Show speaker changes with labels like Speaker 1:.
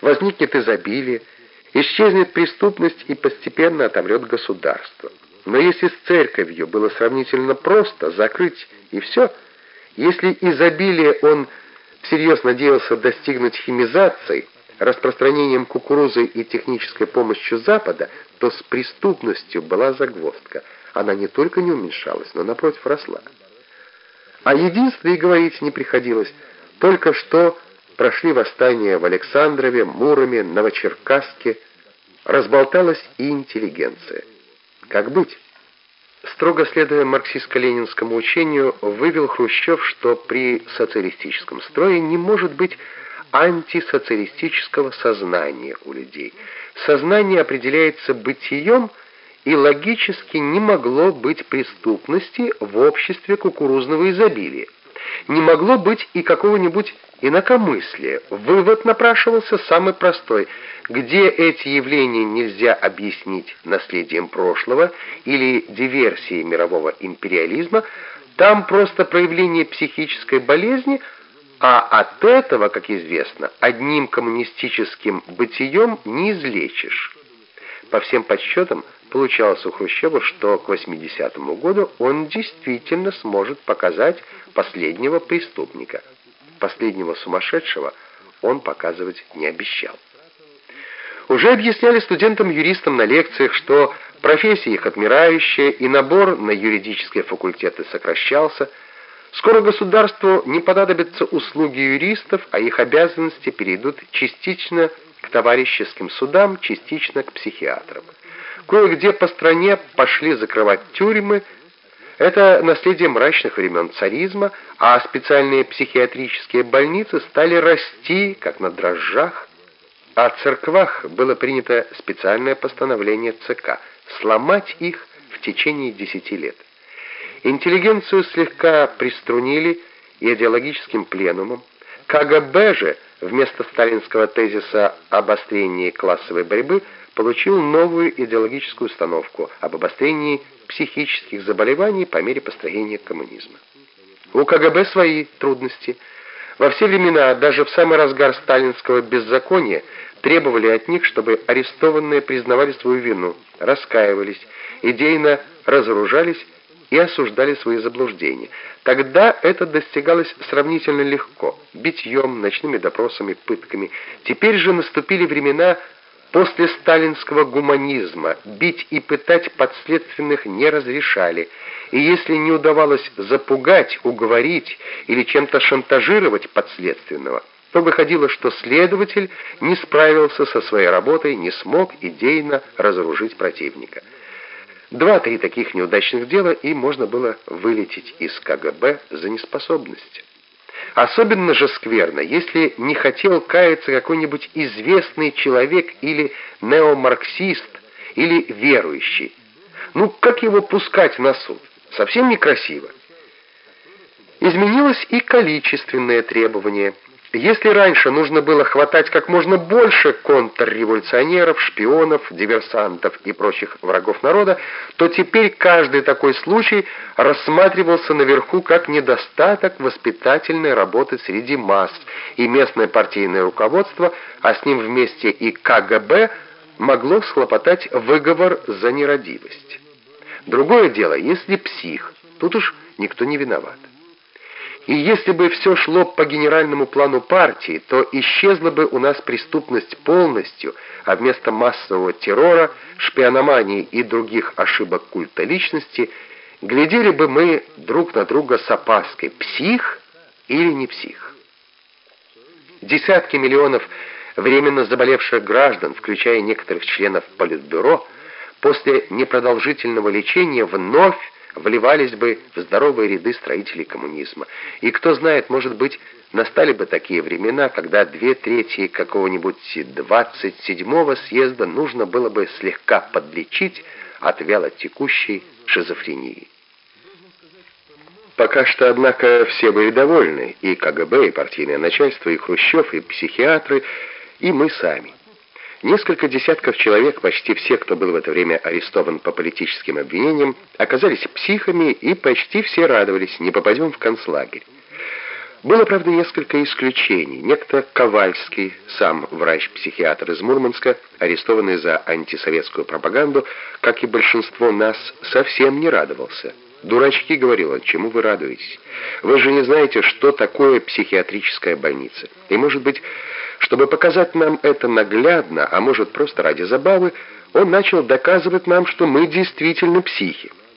Speaker 1: возникнет изобилие, исчезнет преступность и постепенно отомрет государство. Но если с церковью было сравнительно просто закрыть и все, если изобилие он всерьез надеялся достигнуть химизацией, распространением кукурузы и технической помощью Запада, то с преступностью была загвоздка. Она не только не уменьшалась, но напротив росла. О единстве и говорить не приходилось. Только что прошли восстания в Александрове, Муроме, Новочеркасске. Разболталась и интеллигенция. Как быть? Строго следуя марксистско-ленинскому учению, вывел Хрущев, что при социалистическом строе не может быть антисоциалистического сознания у людей. Сознание определяется бытием, и логически не могло быть преступности в обществе кукурузного изобилия. Не могло быть и какого-нибудь инакомыслия. Вывод напрашивался самый простой. Где эти явления нельзя объяснить наследием прошлого или диверсией мирового империализма, там просто проявление психической болезни – а от этого, как известно, одним коммунистическим бытием не излечишь. По всем подсчетам, получалось у Хрущева, что к 80-му году он действительно сможет показать последнего преступника. Последнего сумасшедшего он показывать не обещал. Уже объясняли студентам-юристам на лекциях, что профессия их отмирающая, и набор на юридические факультеты сокращался – Скоро государству не понадобятся услуги юристов, а их обязанности перейдут частично к товарищеским судам, частично к психиатрам. Кое-где по стране пошли закрывать тюрьмы. Это наследие мрачных времен царизма, а специальные психиатрические больницы стали расти, как на дрожжах. О церквах было принято специальное постановление ЦК – сломать их в течение десяти лет. Интеллигенцию слегка приструнили идеологическим пленумом. КГБ же вместо сталинского тезиса об обострении классовой борьбы получил новую идеологическую установку об обострении психических заболеваний по мере построения коммунизма. У КГБ свои трудности. Во все времена, даже в самый разгар сталинского беззакония, требовали от них, чтобы арестованные признавали свою вину, раскаивались, идейно разоружались и осуждали свои заблуждения. Тогда это достигалось сравнительно легко, битьем, ночными допросами, пытками. Теперь же наступили времена после сталинского гуманизма. Бить и пытать подследственных не разрешали. И если не удавалось запугать, уговорить или чем-то шантажировать подследственного, то выходило, что следователь не справился со своей работой, не смог идейно разоружить противника. Два-три таких неудачных дела, и можно было вылететь из КГБ за неспособность. Особенно же скверно, если не хотел каяться какой-нибудь известный человек или неомарксист, или верующий. Ну, как его пускать на суд? Совсем некрасиво. Изменилось и количественное требование – если раньше нужно было хватать как можно больше контрреволюционеров, шпионов, диверсантов и прочих врагов народа, то теперь каждый такой случай рассматривался наверху как недостаток воспитательной работы среди масс, и местное партийное руководство, а с ним вместе и КГБ, могло схлопотать выговор за нерадивость. Другое дело, если псих, тут уж никто не виноват. И если бы все шло по генеральному плану партии, то исчезла бы у нас преступность полностью, а вместо массового террора, шпиономании и других ошибок культа личности глядели бы мы друг на друга с опаской, псих или не псих. Десятки миллионов временно заболевших граждан, включая некоторых членов Политбюро, после непродолжительного лечения вновь вливались бы в здоровые ряды строителей коммунизма. И кто знает, может быть, настали бы такие времена, когда две трети какого-нибудь 27-го съезда нужно было бы слегка подлечить от вялотекущей шизофрении. Пока что, однако, все были довольны, и КГБ, и партийное начальство, и Хрущев, и психиатры, и мы сами. Несколько десятков человек, почти все, кто был в это время арестован по политическим обвинениям, оказались психами и почти все радовались, не попадем в концлагерь. Было, правда, несколько исключений. Некто Ковальский, сам врач-психиатр из Мурманска, арестованный за антисоветскую пропаганду, как и большинство нас, совсем не радовался. «Дурачки», — говорил он, — «чему вы радуетесь? Вы же не знаете, что такое психиатрическая больница. И, может быть, чтобы показать нам это наглядно, а может, просто ради забавы, он начал доказывать нам, что мы действительно психи.